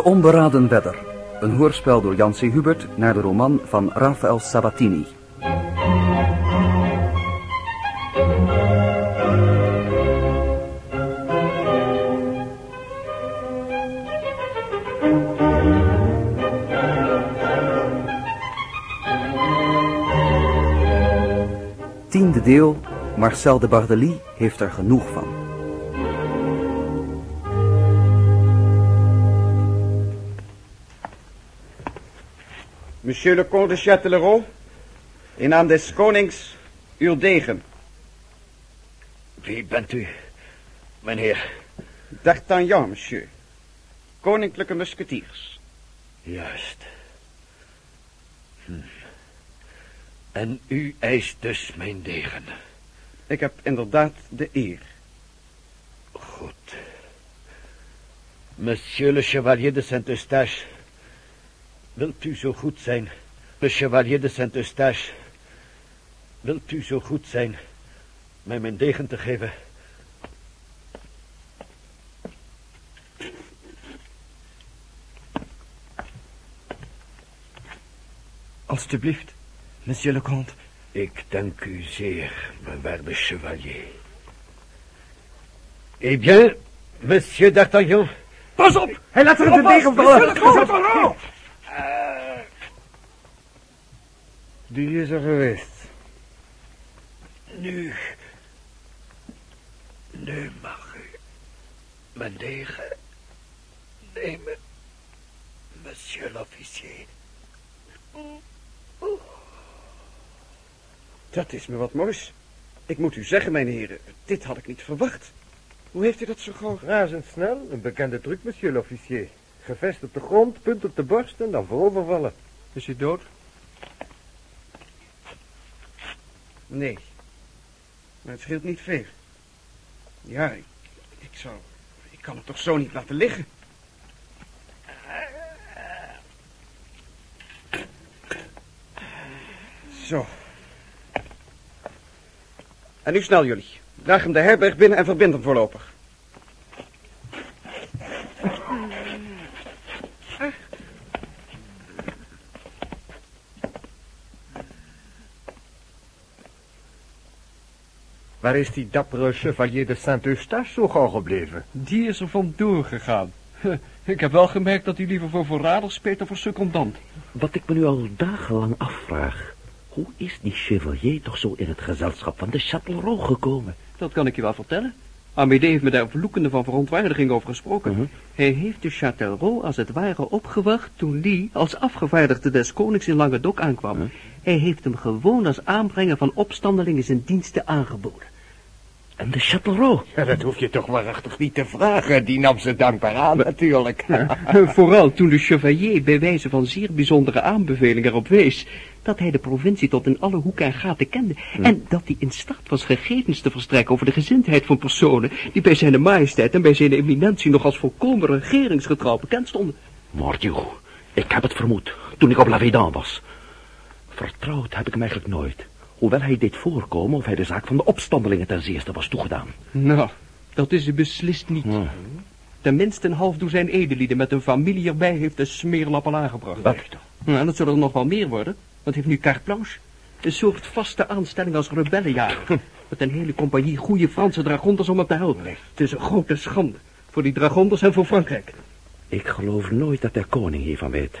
De Onberaden Wedder. Een hoorspel door Jan C. Hubert naar de roman van Raphaël Sabatini. Tiende deel. Marcel de Bardelie heeft er genoeg van. Monsieur le comte de Châtellerault, in naam des konings, uw degen. Wie bent u, meneer? D'Artagnan, monsieur. Koninklijke musketiers. Juist. Hm. En u eist dus mijn degen. Ik heb inderdaad de eer. Goed. Monsieur le Chevalier de Saint-Eustache, wilt u zo goed zijn, le Chevalier de Saint-Eustache, wilt u zo goed zijn mij mijn degen te geven? Alsjeblieft, monsieur le comte. Ik dank u zeer, mijn waarde chevalier. Eh bien, monsieur d'Artagnan. Pas op, hij laat er de degen vallen. Die is er geweest. Nu, nu mag u mijn degen nemen, monsieur l'officier. Dat is me wat moois. Ik moet u zeggen, mijn heren, dit had ik niet verwacht. Hoe heeft u dat zo gauw... Razendsnel, een bekende truc, monsieur l'officier. Gevest op de grond, punt op de borst en dan voorovervallen. Is hij dood? Nee. Maar het scheelt niet veel. Ja, ik, ik zou... Ik kan het toch zo niet laten liggen? Zo. En nu snel jullie. Draag hem de herberg binnen en verbind hem voorlopig. Waar is die dappere chevalier de Saint-Eustache zo gauw gebleven? Die is er vandoor gegaan. Ik heb wel gemerkt dat hij liever voor verrader speelt dan voor secondant. Wat ik me nu al dagenlang afvraag. Hoe is die chevalier toch zo in het gezelschap van de Châtellerault gekomen? Dat kan ik je wel vertellen. Amédée heeft me daar vloekende van verontwaardiging over gesproken. Hij heeft de Châtellerault als het ware opgewacht toen Lee als afgevaardigde des konings in Languedoc aankwam. Hij heeft hem gewoon als aanbrenger van opstandelingen zijn diensten aangeboden. En de Châtellerault? Ja, dat hoef je toch waarachtig niet te vragen. Die nam ze dankbaar aan, natuurlijk. Vooral toen de chevalier bij wijze van zeer bijzondere aanbeveling erop wees dat hij de provincie tot in alle hoeken en gaten kende en dat hij in staat was gegevens te verstrekken over de gezindheid van personen die bij zijn majesteit en bij zijn eminentie nog als volkomen regeringsgetrouw bekend stonden. Mordieu, ik heb het vermoed toen ik op La Védan was. Vertrouwd heb ik hem eigenlijk nooit. Hoewel hij deed voorkomen of hij de zaak van de opstandelingen ten zeerste was toegedaan. Nou, dat is beslist niet. Tenminste een half dozijn edellieden met een familie erbij heeft de smeerlap al aangebracht. Wat? Nou, en dat zullen er nog wel meer worden. Want heeft nu blanche. Een soort vaste aanstelling als rebellenjager. Met een hele compagnie goede Franse dragonders om hem te helpen. Het is een grote schande. Voor die dragonders en voor Frankrijk. Ik geloof nooit dat de koning hiervan weet.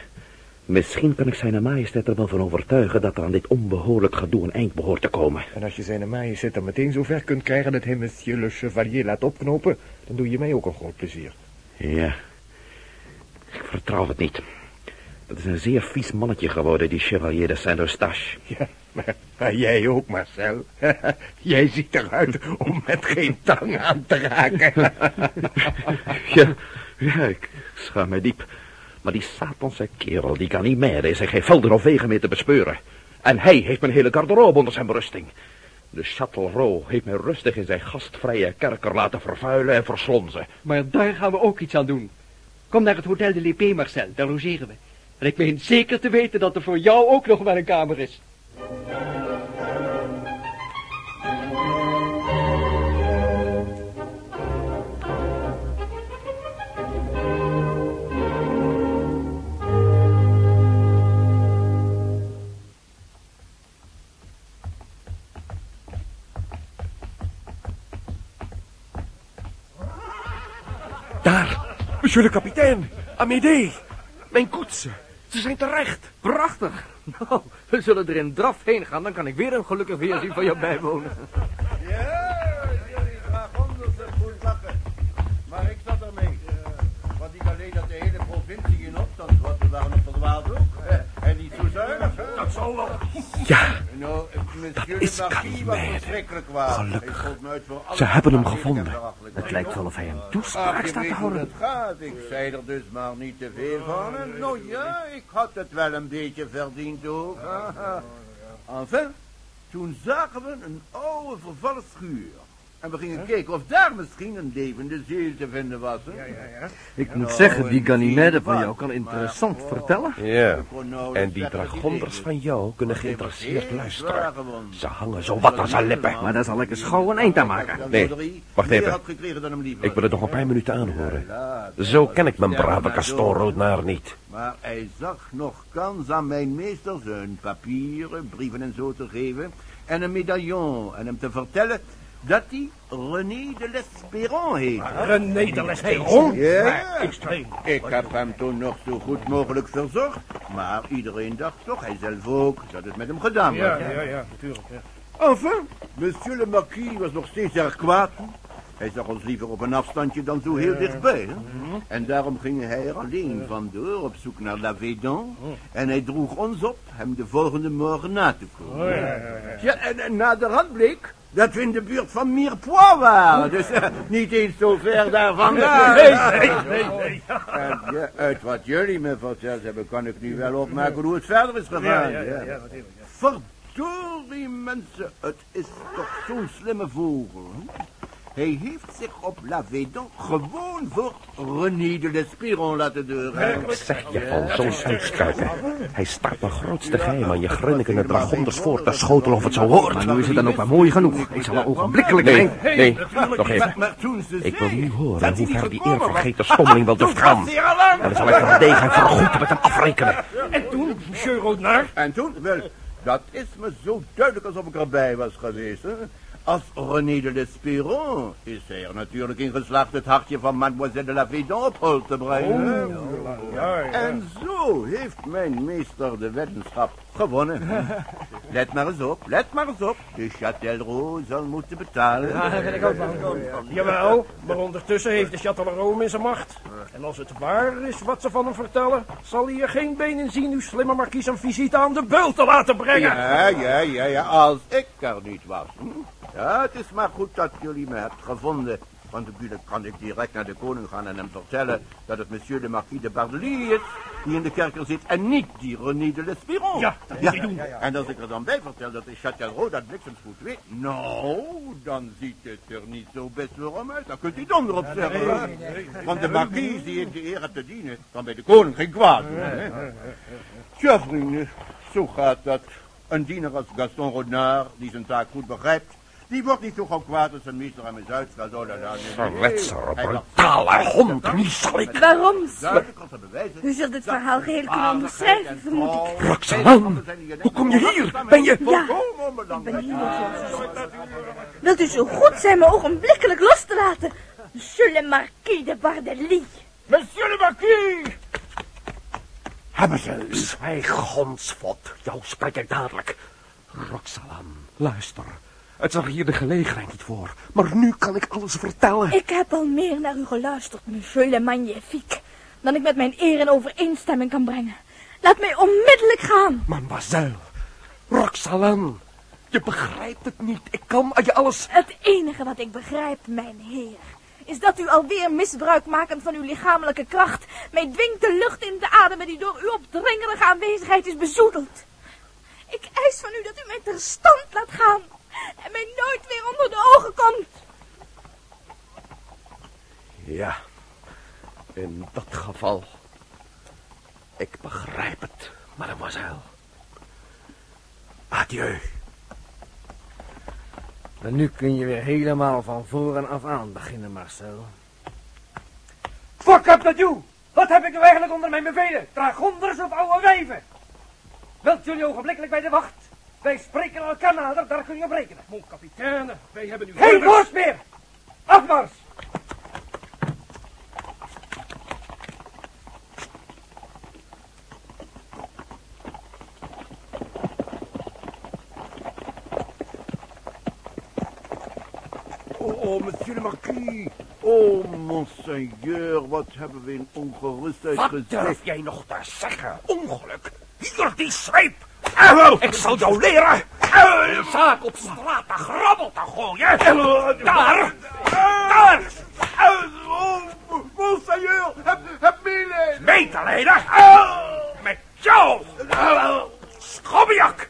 Misschien kan ik zijn majesteit er wel van overtuigen dat er aan dit onbehoorlijk gedoe een eind behoort te komen. En als je zijn majesteit er meteen zo ver kunt krijgen dat hij monsieur le chevalier laat opknopen, dan doe je mij ook een groot plezier. Ja, ik vertrouw het niet. Dat is een zeer vies mannetje geworden, die chevalier de Saint-Eustache. Ja, maar, maar jij ook, Marcel. jij ziet eruit om met geen tang aan te raken. ja, ja, ik schaam mij diep. Maar die satanse kerel, die kan niet meer. Er zijn geen velden of wegen meer te bespeuren. En hij heeft mijn hele garderobe onder zijn berusting. De Châtellerault heeft mij rustig in zijn gastvrije kerker laten vervuilen en verslonzen. Maar daar gaan we ook iets aan doen. Kom naar het Hotel de Lépée, Marcel. Daar logeren we. En ik meen zeker te weten dat er voor jou ook nog wel een kamer is. Monsieur de kapitein, Amédée, mijn koetsen, ze zijn terecht. Prachtig. Nou, we zullen er in draf heen gaan, dan kan ik weer een gelukkig weerzien van jou bijwonen. Dat zal wel. Ja, monsieur is Ganymede. Gelukkig. Ze hebben hem gevonden. Het lijkt wel of hij een toespraak staat te houden. dat gaat. Ik zei er dus maar niet te veel van. Nou ja, ik had het wel een beetje verdiend ook. Enfin, toen zagen we een oude vervallen schuur. En we gingen kijken of daar misschien een levende ziel te vinden was. hè. Ik moet zeggen, die Ganymede van jou kan interessant vertellen. Ja, nou en die dragonders van jou kunnen geïnteresseerd luisteren. Ze hangen zo wat aan zijn lippen. Maar daar zal ik eens gauw een eind aan maken. Nee, wacht even. Ik wil het nog een paar minuten aanhoren. Ja, Zo ken ik mijn brave maar Gaston door. Roodnaar niet. Maar hij zag nog kans aan mijn meester zijn papieren, brieven en zo te geven. En een medaillon. En hem te vertellen dat hij René de l'Espéron heet. René de Lesperon? Ja, ik heb hem toen nog zo goed mogelijk verzorgd. Maar iedereen dacht toch, hij zelf ook, dat het met hem gedaan was. Ja, ja, ja, natuurlijk. Enfin, monsieur le marquis was nog steeds erg kwaad. Hij zag ons liever op een afstandje dan zo heel dichtbij. Hè? En daarom ging hij er alleen vandoor op zoek naar La Védan. En hij droeg ons op hem de volgende morgen na te komen. Ja, en, en naderhand bleek dat we in de buurt van Mirepoix waren. Dus eh, niet eens zo ver daar vandaan. Nee, nee, nee. En ja, uit wat jullie me verteld hebben, kan ik nu wel opmaken hoe het verder is gegaan. Ja, Verdorie mensen, het is toch zo'n slimme vogel. hè? Hij heeft zich op La Védan gewoon voor René de l'Espéron laten deuren. Wat zeg je van zo'n stuipskuiken? Hij staat mijn grootste geheim aan je grinnikende dragonders voor te schotelen of het zo hoort. Maar nu is het dan ook maar mooi genoeg. Ik zal er ogenblikkelijk Nee, heen. nee, nog even. Ik wil nu horen hoe ver die eervergeten stommeling wel durft gaan. al. En dan zal ik er degen vergoed met hem afrekenen. En toen, monsieur Roodnaar? En toen, wel, dat is me zo duidelijk alsof ik erbij was geweest. Hè? Als René de l'Espéron is hij er natuurlijk in geslaagd het hartje van mademoiselle de la Védan op hol te brengen. hè? En zo heeft mijn meester de weddenschap gewonnen. Let maar eens op, let maar eens op. De Châtellerault zal moeten betalen. Jawel, maar ondertussen heeft de Châtellerault in zijn macht. En als het waar is wat ze van hem vertellen, zal hij er geen been in zien uw slimme markies een visite aan de beul te laten brengen. Ja, ja, ja, ja, als ik er niet was. hm? Ja, het is maar goed dat jullie me hebt gevonden. Want natuurlijk kan ik direct naar de koning gaan en hem vertellen dat het monsieur de marquis de Bardely is die in de kerker zit en niet die René de l'Espéron. Ja, dat moet je doen. En als ik er dan bij vertel dat de Châtellerault dat bliksemsgoed weet, nou, dan ziet het er niet zo best waarom uit. Dan kunt u donder op zeggen. Want de marquis die ik de eer heb te dienen, kan bij de koning geen kwaad doen. hè? Tja, vrienden, zo gaat dat. Een diener als Gaston Rodnard, die zijn taak goed begrijpt, die wordt niet zo gauw kwaad als zijn meester. Oh, la, nee, nee. Verletser, Hij wacht brutale hond, ik... Waarom? U zult het verhaal geheel kunnen onderschrijven, vermoed ik. Roxanne, hoe kom je hier? Ben je... Ja, ik ben hier Wilt u zo goed zijn me ogenblikkelijk los te laten? Monsieur le marquis de Bardely. Monsieur le marquis! Hebben ze... Zwijg, hondsvot. Jou spreek ik dadelijk. Roxalan, luister. Het zag hier de gelegenheid niet voor. Maar nu kan ik alles vertellen. Ik heb al meer naar u geluisterd, monsieur le magnifique, dan ik met mijn eer in overeenstemming kan brengen. Laat mij onmiddellijk gaan. Mademoiselle, Roxalan, je begrijpt het niet. Ik kan je alles... Het enige wat ik begrijp, mijn heer, is dat u alweer misbruikmakend van uw lichamelijke kracht mij dwingt de lucht in te ademen die door uw opdringerige aanwezigheid is bezoedeld. Ik eis van u dat u mij ter stand laat gaan en mij nooit weer onder de ogen komt. Ja, in dat geval... Ik begrijp het, mademoiselle. Adieu. En nu kun je weer helemaal van voren af aan beginnen, Marcel. Fuck up dat you! Wat heb ik nou eigenlijk onder mijn bevelen? Dragonders of oude wijven? Wilt jullie ogenblikkelijk bij de wacht? Wij spreken elkaar nader, daar kun je op rekenen. Mon kapitein, wij hebben nu... Geen woord meer! Afmars! Oh, oh, monsieur le marquis. Oh, monseigneur, wat hebben we in ongerustheid gezien? Wat durf jij nog te zeggen? Ongeluk? Hier, die zweep! Eh, Ik zal jou leren. eh, Een zaak op straat te grabbel te gooien. Daar. Daar. Oh, monseigneur, heb, heb. Medelijden. Met jou. Schobbejak.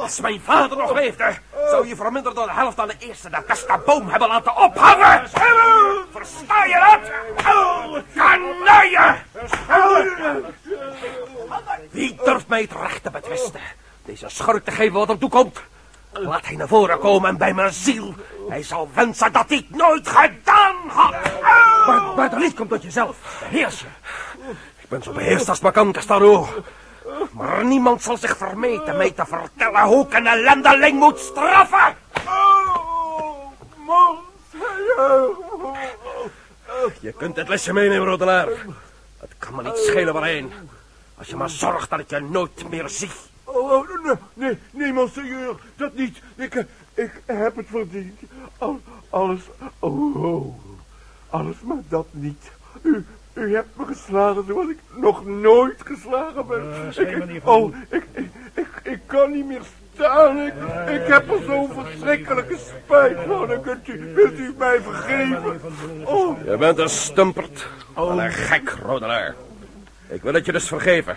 Als mijn vader nog leefde, zou je voor minder dan de helft aan de eerste de beste boom hebben laten ophangen. Versta je dat? Kanaille! Wie durft mij het recht te betwisten? Deze schurk te geven wat hem toekomt. Laat hij naar voren komen en bij mijn ziel. Hij zal wensen dat hij het nooit gedaan had. Maar, maar de lied komt tot jezelf. Beheers. Ik ben zo beheerst als maar kan. Maar niemand zal zich vermeten mij te vertellen hoe ik een ellendeling moet straffen. Oh, monseigneur. Je kunt het lesje meenemen, Rodelaar. Het kan me niet schelen waarheen. Als je maar zorgt dat ik je nooit meer zie. Oh, oh, nee, nee, nee, monseigneur, dat niet. Ik, eh, ik heb het verdiend. Al, alles, oh, oh, alles maar dat niet. U, u hebt me geslagen zoals ik nog nooit geslagen ben. Eh, ik, niet van oh, ik, ik, ik, ik kan niet meer staan. Ik, ik heb er zo'n verschrikkelijke spijt van. Dan kunt u, wilt u mij vergeven. Oh, Je bent een stumperd. En een gek, Rodelaar. Ik wil het je dus vergeven.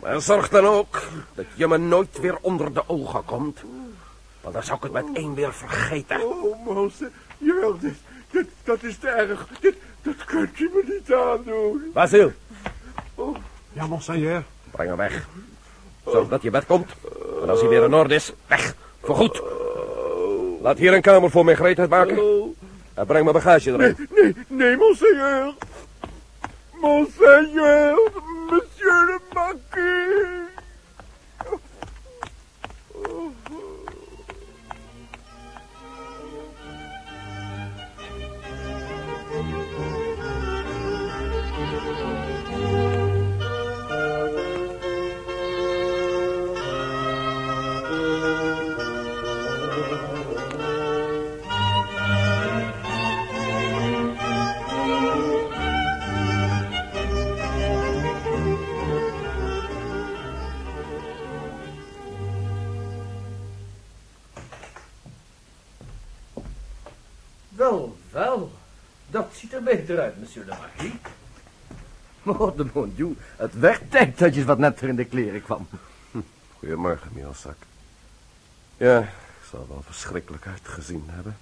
Maar zorg dan ook dat je me nooit weer onder de ogen komt. Want dan zou ik het met één weer vergeten. oh, monseigneur, dit, dit, dat is te erg. Dit, dat kunt u me niet aandoen. Basil, Ja, monseigneur. breng hem weg. Zorg dat je bed komt. En als hij weer in orde is, weg. Voorgoed. Laat hier een kamer voor mijn gereedheid maken. En breng mijn bagage erin. Nee, nee, monseigneur. Monseigneur, monsieur le marquis. Er beter uit, monsieur de Marquis. Oh, de mon Dieu. Het werd tijd dat je wat netter in de kleren kwam. Goedemorgen, Mielsak. Ja, ik zal wel verschrikkelijk uitgezien hebben.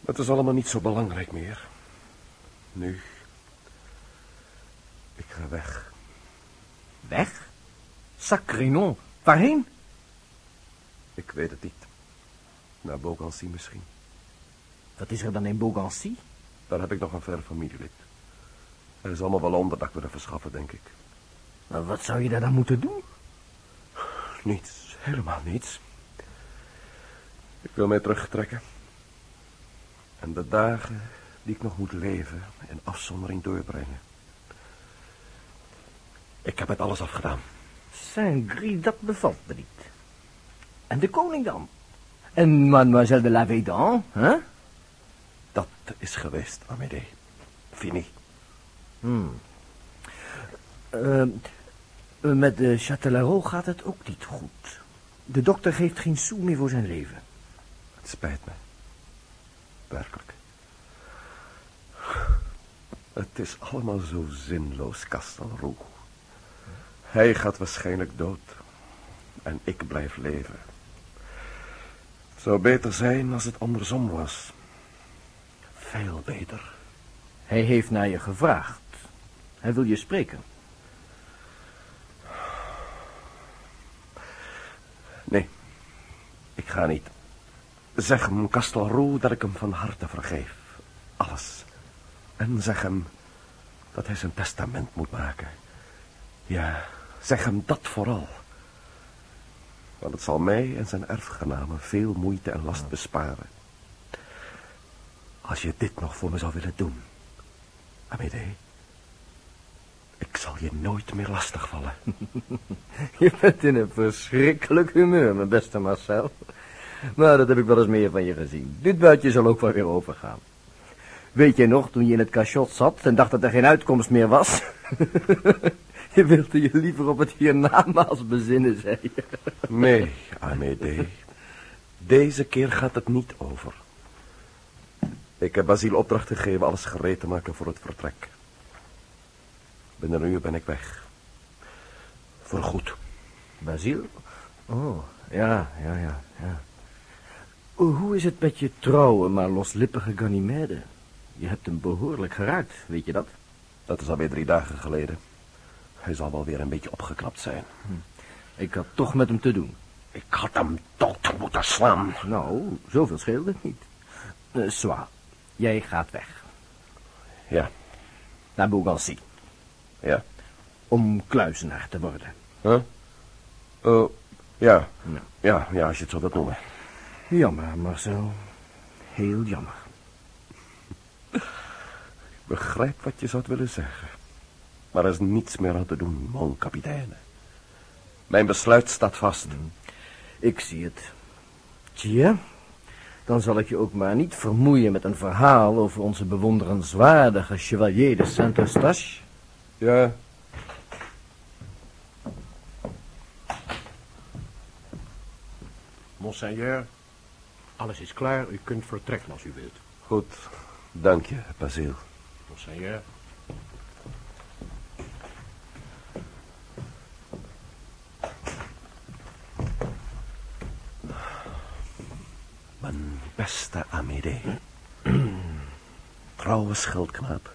Maar het is allemaal niet zo belangrijk meer. Nu. Ik ga weg. Weg? Sacrénon. Waarheen? Ik weet het niet. Naar Bogancy misschien. Wat is er dan in Beaugency? Daar heb ik nog een ver familielid. Hij zal me wel onderdak willen verschaffen, denk ik. Maar wat zou je daar dan moeten doen? Niets, helemaal niets. Ik wil mij terugtrekken. En de dagen die ik nog moet leven in afzondering doorbrengen. Ik heb het alles afgedaan. Saint-Gris, dat bevalt me niet. En de koning dan? En mademoiselle de la Védan, hè? Dat is geweest, Amédée. Fini. Hmm. Eh, eh, met de Châtellerault gaat het ook niet goed. De dokter geeft geen sou meer voor zijn leven. Het spijt me. Werkelijk. Het is allemaal zo zinloos, Castelroux. Hij gaat waarschijnlijk dood. En ik blijf leven. Het zou beter zijn als het andersom was. Veel beter. Hij heeft naar je gevraagd. Hij wil je spreken. Nee, ik ga niet. Zeg hem, Castelroux, dat ik hem van harte vergeef. Alles. En zeg hem dat hij zijn testament moet maken. Ja, zeg hem dat vooral. Want het zal mij en zijn erfgenamen veel moeite en last besparen. Als je dit nog voor me zou willen doen, Amédée. Ik zal je nooit meer lastigvallen. Je bent in een verschrikkelijk humeur, mijn beste Marcel. Maar dat heb ik wel eens meer van je gezien. Dit buitje zal ook wel weer overgaan. Weet je nog, toen je in het cachot zat en dacht dat er geen uitkomst meer was? je wilde je liever op het hiernamaals bezinnen, zei je. Nee, Amédée. Deze keer gaat het niet over. Ik heb Basile opdracht gegeven alles gereed te maken voor het vertrek. Binnen een uur ben ik weg. Voorgoed. Basile? Oh, ja, ja, ja, ja. Hoe is het met je trouwe, maar loslippige Ganymede? Je hebt hem behoorlijk geraakt, weet je dat? Dat is alweer drie dagen geleden. Hij zal wel weer een beetje opgeknapt zijn. Hm. Ik had toch met hem te doen. Ik had hem dood moeten slaan. Nou, zoveel scheelde het niet. Uh, Swa, jij gaat weg. Ja. Naar Bougaincy. Ja. Om kluizenaar te worden. Huh? Oh, ja. ja. Ja, ja, als je het zo wilt noemen. Jammer, Marcel. Heel jammer. Ik begrijp wat je zou willen zeggen. Maar er is niets meer aan te doen, mon kapitein. Mijn besluit staat vast. Ik zie het. Tja, dan zal ik je ook maar niet vermoeien met een verhaal over onze bewonderenswaardige chevalier de Saint-Eustache. Ja. Monseigneur, alles is klaar. U kunt vertrekken als u wilt. Goed, dank je, Basile. Monseigneur. Mijn beste Amédée. Trouwe schildknaap.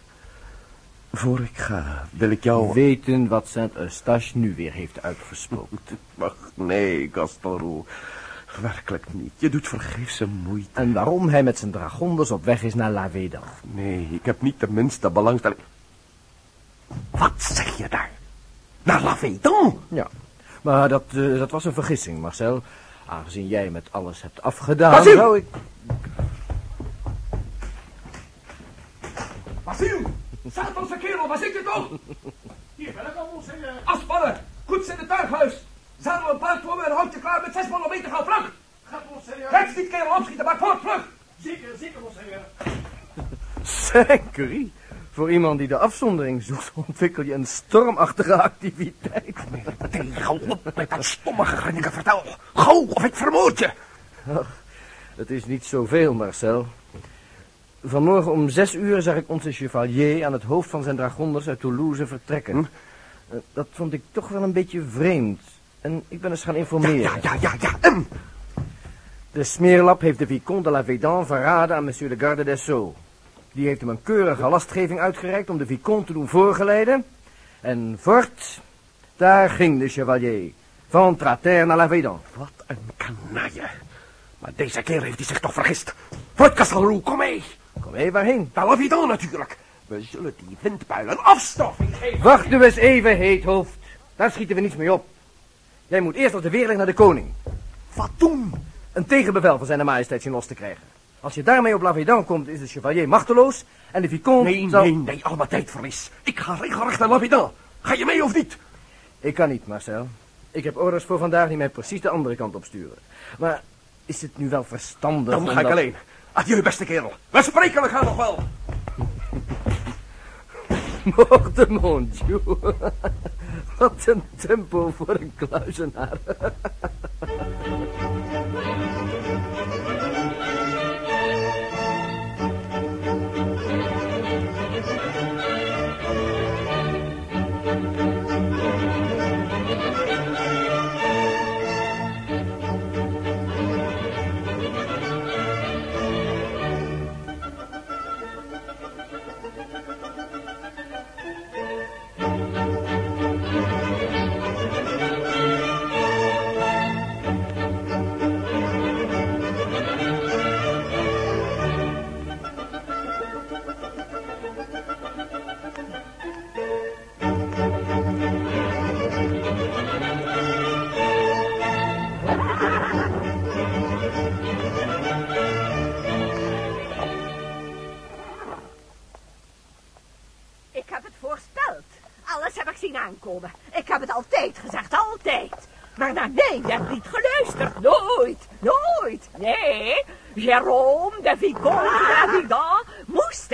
Voor ik ga, wil ik jou... Weten wat Saint-Eustache nu weer heeft uitgesproken. Ach, nee, Gastelroe. Werkelijk niet. Je doet vergeefse moeite. En waarom hij met zijn dragonders op weg is naar La Védan. Nee, ik heb niet de minste belangstelling. Wat zeg je daar? Naar La Védan? Ja, maar dat, uh, dat was een vergissing, Marcel. Aangezien jij met alles hebt afgedaan, Basil! zou ik... Basil! Satansche kerel, waar zit je toch? Hier ben ik al, monseigneur. Afspannen! Koets in het tuighuis! Zadel een paard voor me en houd je klaar met zes man om mee te gaan, vlug! Gaat, monseigneur. Rechts niet kerel opschieten, maar voort, vlug! Zeker, zeker, monseigneur. Zekerie. Voor iemand die de afzondering zoekt, ontwikkel je een stormachtige activiteit. Hou op met dat stomme gegrinniken, vertel. Gauw, of ik vermoord je. Ach, het is niet zoveel, Marcel. Vanmorgen om zes uur zag ik onze chevalier aan het hoofd van zijn dragonders uit Toulouse vertrekken. Hm? Dat vond ik toch wel een beetje vreemd. En ik ben eens gaan informeren. Ja, ja, ja, ja, en? De smeerlap heeft de Vicomte de la Védan verraden aan monsieur de Garde des Sceaux. Die heeft hem een keurige lastgeving uitgereikt om de Vicomte te doen voorgeleiden. En voort, daar ging de chevalier. Van Trater naar la Védan. Wat een kanaille. Maar deze keer heeft hij zich toch vergist. Voort, Castelroe, kom mee. Kom mee, waarheen? La Védan natuurlijk. We zullen die windbuilen afstoffing geven. Wacht nu eens even, heethoofd. Daar schieten we niets mee op. Jij moet eerst op de weerleg naar de koning. Wat doen? Een tegenbevel van zijn majesteit zien los te krijgen. Als je daarmee op La Védan komt, is de chevalier machteloos en de vicomte Nee, zal... nee, nee, allemaal tijdverlies. Ik ga regelrecht naar La Védan. Ga je mee of niet? Ik kan niet, Marcel. Ik heb orders voor vandaag die mij precies de andere kant op sturen. Maar is het nu wel verstandig Dan ga ik alleen. Adieu, beste kerel. We spreken elkaar nog wel. Morte mon Dieu. Wat een tempo voor een kluizenaar.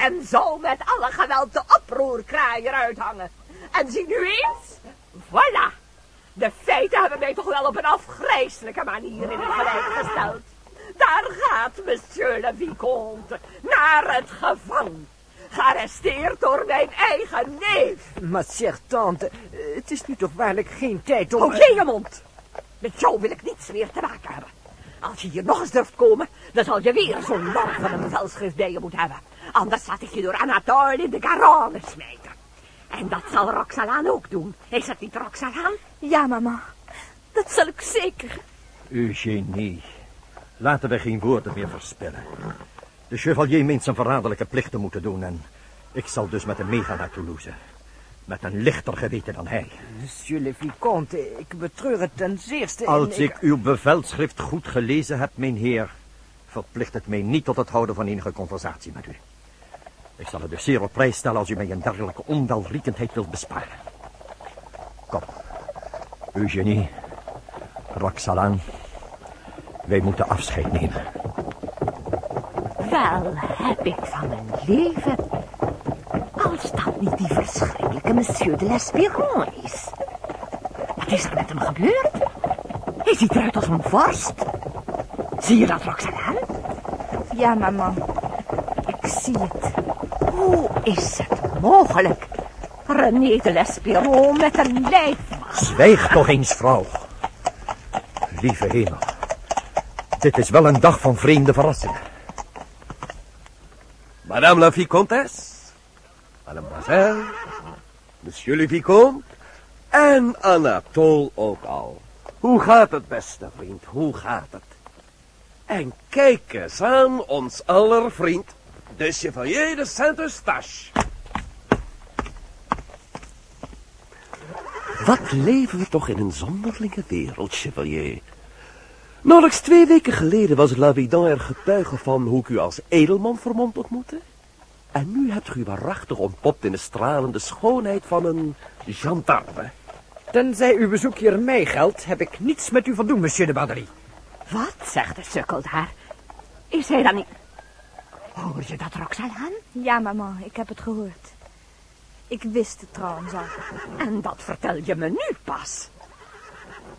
en zou met alle geweld de oproerkraaier uithangen. En zie nu eens, voilà. De feiten hebben mij toch wel op een afgrijselijke manier in het gelijk gesteld. Daar gaat monsieur le vicomte, naar het gevang. Gearresteerd door mijn eigen neef. Maar tante, het is nu toch waarlijk geen tijd om... Jij je mond. Met jou wil ik niets meer te maken hebben. Als je hier nog eens durft komen, dan zal je weer zo'n lam van een bevelschrift bij je moeten hebben. Anders laat ik je door Anatole in de Garonne smijten. En dat zal Roxalaan ook doen. Is het niet Roxalaan? Ja, mama. Dat zal ik zeker. Eugenie, laten we geen woorden meer verspillen. De chevalier meent zijn verraderlijke plicht te moeten doen en ik zal dus met hem meegaan naar Toulouse. Met een lichter geweten dan hij. Monsieur le vicomte, ik betreur het ten zeerste. Als ik uw bevelschrift goed gelezen heb, mijn heer, verplicht het mij niet tot het houden van enige conversatie met u. Ik zal het dus zeer op prijs stellen als u mij een dergelijke onwelriekendheid wilt besparen. Kom, Eugenie, Roxalaan, wij moeten afscheid nemen. Wel heb ik van mijn leven. Als dat niet die verschrikkelijke monsieur de l'Espéron is. Wat is er met hem gebeurd? Hij ziet eruit als een vorst. Zie je dat, Roxanne? Ja, mama. Ik zie het. Is het mogelijk? René de l'Espéron met een lijf. Zwijg toch eens, vrouw. Lieve hemel. Dit is wel een dag van vreemde verrassingen. Madame la vicomtesse, mademoiselle, monsieur le vicomte en Anatole ook al. Hoe gaat het, beste vriend, hoe gaat het? En kijk eens aan ons aller vriend, de chevalier de Saint-Eustache. Wat leven we toch in een zonderlinge wereld, chevalier. Nauwelijks twee weken geleden was Lavidan er getuige van hoe ik u als edelman vermomd ontmoette. En nu hebt u waarachtig ontpopt in de stralende schoonheid van een gendarme. Tenzij uw bezoek hier mij geldt, heb ik niets met u van doen, monsieur de Baderie. Wat zegt de sukkel daar? Is hij dan niet... Hoor je dat, Roxanne? Ja, mama, ik heb het gehoord. Ik wist het trouwens al. En dat vertel je me nu pas.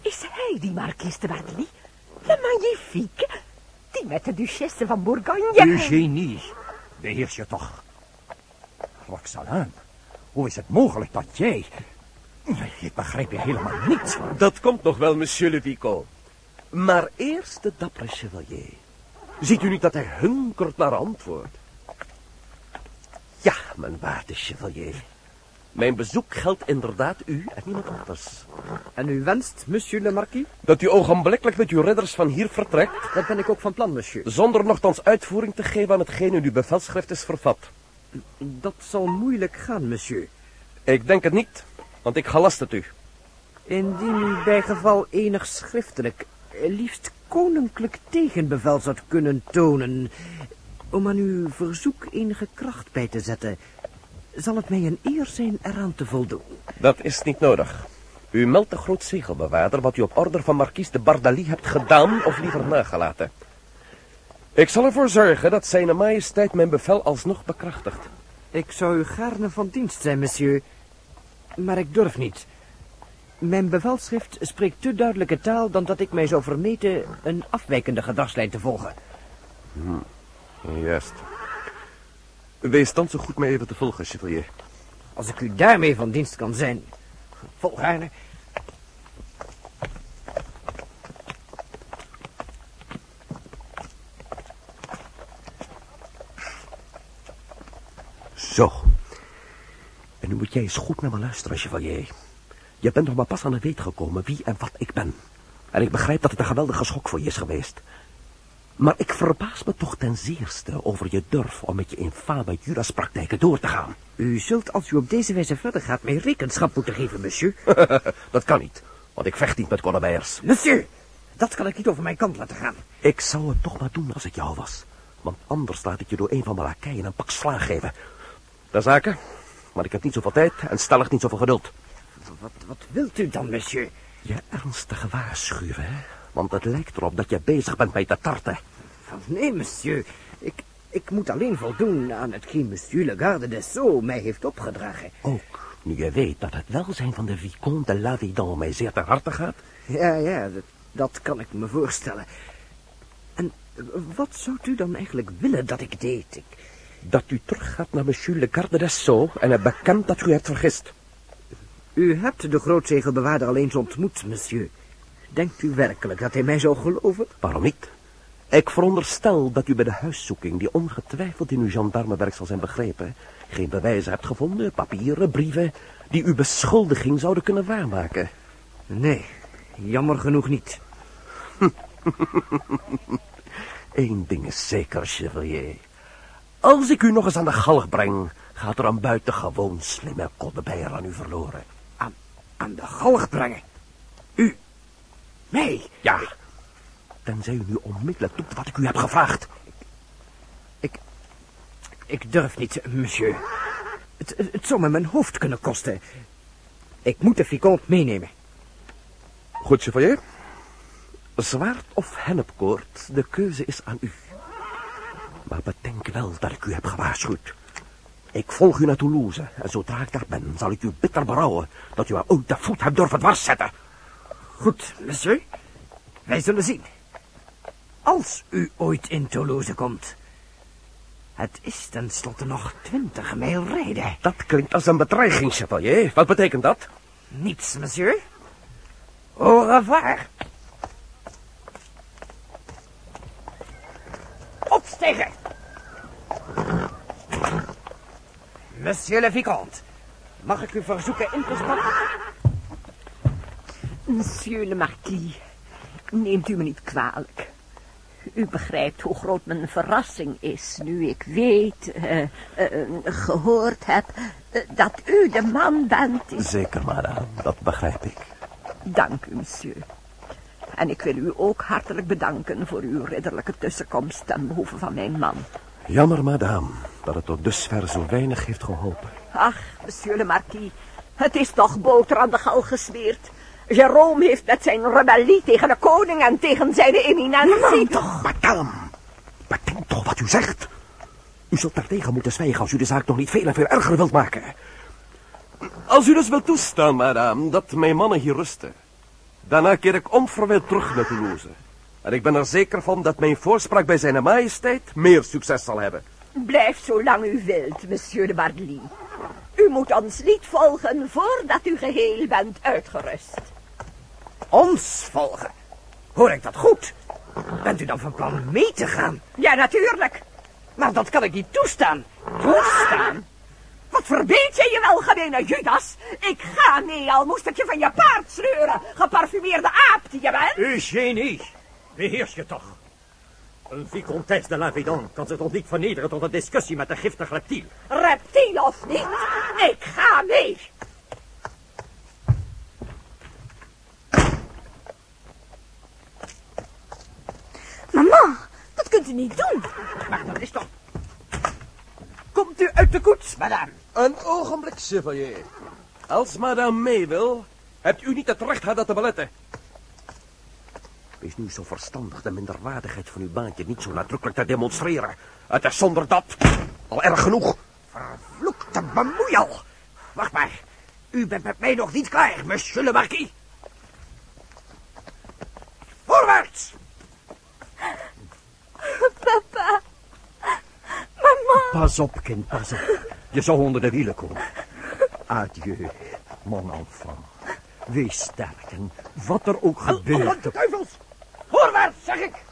Is hij die marquise de Baderie? Le magnifique? Die met de duchesse van Bourgogne? Eugenie, beheers je toch. Roxalane, hoe is het mogelijk dat jij... Ik begrijp je helemaal niet. Dat komt nog wel, monsieur le vicomte. Maar eerst de dappere chevalier. Ziet u niet dat hij hunkert naar antwoord? Ja, mijn waarde chevalier. Mijn bezoek geldt inderdaad u en niemand anders. En u wenst, monsieur le marquis? Dat u ogenblikkelijk met uw ridders van hier vertrekt, Dat ben ik ook van plan, monsieur. zonder nogthans uitvoering te geven aan hetgeen in uw bevelschrift is vervat. Dat zal moeilijk gaan, monsieur. Ik denk het niet, want ik gelast het u. Indien u bij geval enig schriftelijk, liefst koninklijk tegenbevel zou kunnen tonen... om aan uw verzoek enige kracht bij te zetten... zal het mij een eer zijn eraan te voldoen. Dat is niet nodig. U meldt de groot zegelbewaarder wat u op order van markies de Bardalie hebt gedaan of liever nagelaten. Ik zal ervoor zorgen dat zijn majesteit mijn bevel alsnog bekrachtigt. Ik zou u gaarne van dienst zijn, monsieur. Maar ik durf niet. Mijn bevelschrift spreekt te duidelijke taal... dan dat ik mij zou vermeten een afwijkende gedragslijn te volgen. Juist. Wees dan zo goed mij even te volgen, chevalier. Als ik u daarmee van dienst kan zijn... Volgaarne. Zo. En nu moet jij eens goed naar me luisteren, chevalier. Je bent nog maar pas aan het weet gekomen wie en wat ik ben. En ik begrijp dat het een geweldige schok voor je is geweest. Maar ik verbaas me toch ten zeerste over je durf om met je infame Judaspraktijken door te gaan. U zult, als u op deze wijze verder gaat, mij rekenschap moeten geven, monsieur. dat kan niet, want ik vecht niet met Cornebers. monsieur, dat kan ik niet over mijn kant laten gaan. Ik zou het toch maar doen als ik jou was. Want anders laat ik je door een van mijn lakeien een pak slaag geven. Ter zake, maar ik heb niet zoveel tijd en stellig niet zoveel geduld. Wat, wat wilt u dan, monsieur? Je ernstige waarschuwen, hè? Want het lijkt erop dat je bezig bent met te tarten. Nee, monsieur. Ik, ik moet alleen voldoen aan hetgeen monsieur le garde des Sceaux mij heeft opgedragen. Ook nu je weet dat het welzijn van de Vicomte de Lavidan mij zeer ter harte gaat? Ja, ja, dat, dat kan ik me voorstellen. En wat zou u dan eigenlijk willen dat ik deed? Ik... Dat u teruggaat naar monsieur le garde des Sceaux en het bekend dat u hebt vergist. U hebt de grootzegelbewaarder al eens ontmoet, monsieur. Denkt u werkelijk dat hij mij zou geloven? Waarom niet? Ik veronderstel dat u bij de huiszoeking, die ongetwijfeld in uw gendarmewerk zal zijn begrepen, geen bewijzen hebt gevonden, papieren, brieven, die uw beschuldiging zouden kunnen waarmaken. Nee, jammer genoeg niet. Eén ding is zeker, chevalier. Als ik u nog eens aan de galg breng, gaat er een buitengewoon slimme koddebijer aan u verloren. Aan, de galg brengen? U? Mij? Ja. Tenzij u nu onmiddellijk doet wat ik u heb gevraagd. Ik, ik durf niet, monsieur. Het, het zou me mijn hoofd kunnen kosten. Ik moet de Vicomte meenemen. Goed, chevalier. Zwaard of hennepkoord, de keuze is aan u. Maar bedenk wel dat ik u heb gewaarschuwd. Ik volg u naar Toulouse en zodra ik daar ben, zal ik u bitter berouwen dat u er ooit de voet hebt durven dwarszetten. Goed, monsieur. Wij zullen zien. Als u ooit in Toulouse komt. Het is tenslotte nog twintig mijl rijden. Dat klinkt als een bedreiging, chevalier. Wat betekent dat? Niets, monsieur. Au revoir. Opstijgen. Monsieur le Vicomte, mag ik u verzoeken in te stappen? Monsieur le Marquis, neemt u me niet kwalijk. U begrijpt hoe groot mijn verrassing is nu ik weet, uh, uh, gehoord heb, uh, dat u de man bent. Die... Zeker, madame, dat begrijp ik. Dank u, monsieur. En ik wil u ook hartelijk bedanken voor uw ridderlijke tussenkomst ten behoeve van mijn man. Jammer, madame, dat het tot dusver zo weinig heeft geholpen. Ach, monsieur le marquis, het is toch boter aan de gal gesmeerd. Jérôme heeft met zijn rebellie tegen de koning en tegen zijn eminentie... Madame, toch, madame, bedenk toch wat u zegt. U zult daartegen moeten zwijgen als u de zaak nog niet veel en veel erger wilt maken. Als u dus wilt toestaan, madame, dat mijn mannen hier rusten. Daarna keer ik onverwijld terug naar Toulouse. En ik ben er zeker van dat mijn voorspraak bij zijn majesteit meer succes zal hebben. Blijf zolang u wilt, monsieur de Barly. U moet ons niet volgen voordat u geheel bent uitgerust. Ons volgen? Hoor ik dat goed? Bent u dan van plan mee te gaan? Ja, natuurlijk. Maar dat kan ik niet toestaan. Toestaan? Wat verbeeld je je wel, gemene Judas? Ik ga mee, al moest ik je van je paard sleuren. Geparfumeerde aap die je bent. Eugénie, beheers je toch. Een vicomtesse de Lavidan kan zich toch niet vernederen tot een discussie met een giftig reptiel? Reptiel of niet, ik ga mee. Mama, dat kunt u niet doen. Maar dat is toch... Komt u uit de koets, madame? Een ogenblik, chevalier. Als madame mee wil, hebt u niet het recht haar dat te beletten. Wees nu zo verstandig de minderwaardigheid van uw baantje niet zo nadrukkelijk te demonstreren. Het is zonder dat al erg genoeg. Vervloekte bemoeial. Wacht maar. U bent met mij nog niet klaar, monsieur le marquis. Voorwaarts. Papa. Mama. Pas op, kind, pas op. Je zou onder de wielen komen. Adieu, mon enfant. Wees sterk en wat er ook gebeurt... Oh, duivels! Zeg ik!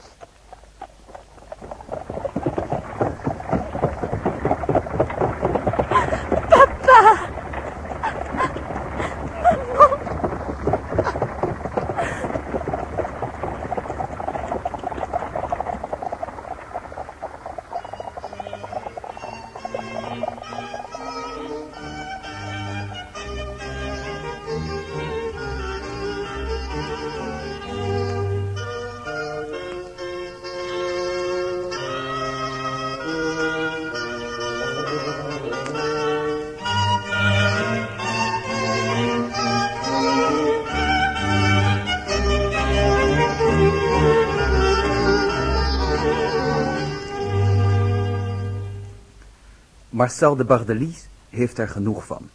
Marcel de Bardelis heeft er genoeg van.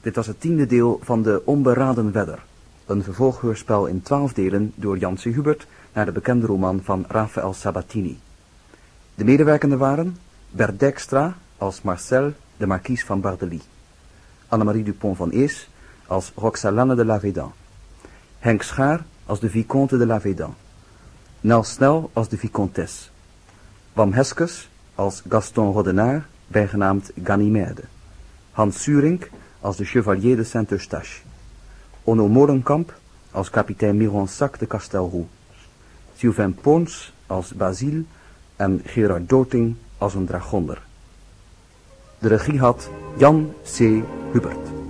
Dit was het tiende deel van De Onberaden Wedder, een vervolghoorspel in twaalf delen door Janse Hubert naar de bekende roman van Raphaël Sabatini. De medewerkenden waren Bert Dijkstra als Marcel, de marquise van Bardelis. Annemarie Dupont van Ees als Roxalane de Lavedan. Henk Schaar als de Vicomte de Lavedan. Nel Snel als de Vicomtesse. Wam Heskes als Gaston Roddenard, bijgenaamd Ganymede. Hans Surink als de Chevalier de Saint-Eustache. Onno Molenkamp als kapitein Mironsac de Castelroux. Sylvain Pons als Basile en Gerard Doting als een dragonder. De regie had Jan C. Hubert.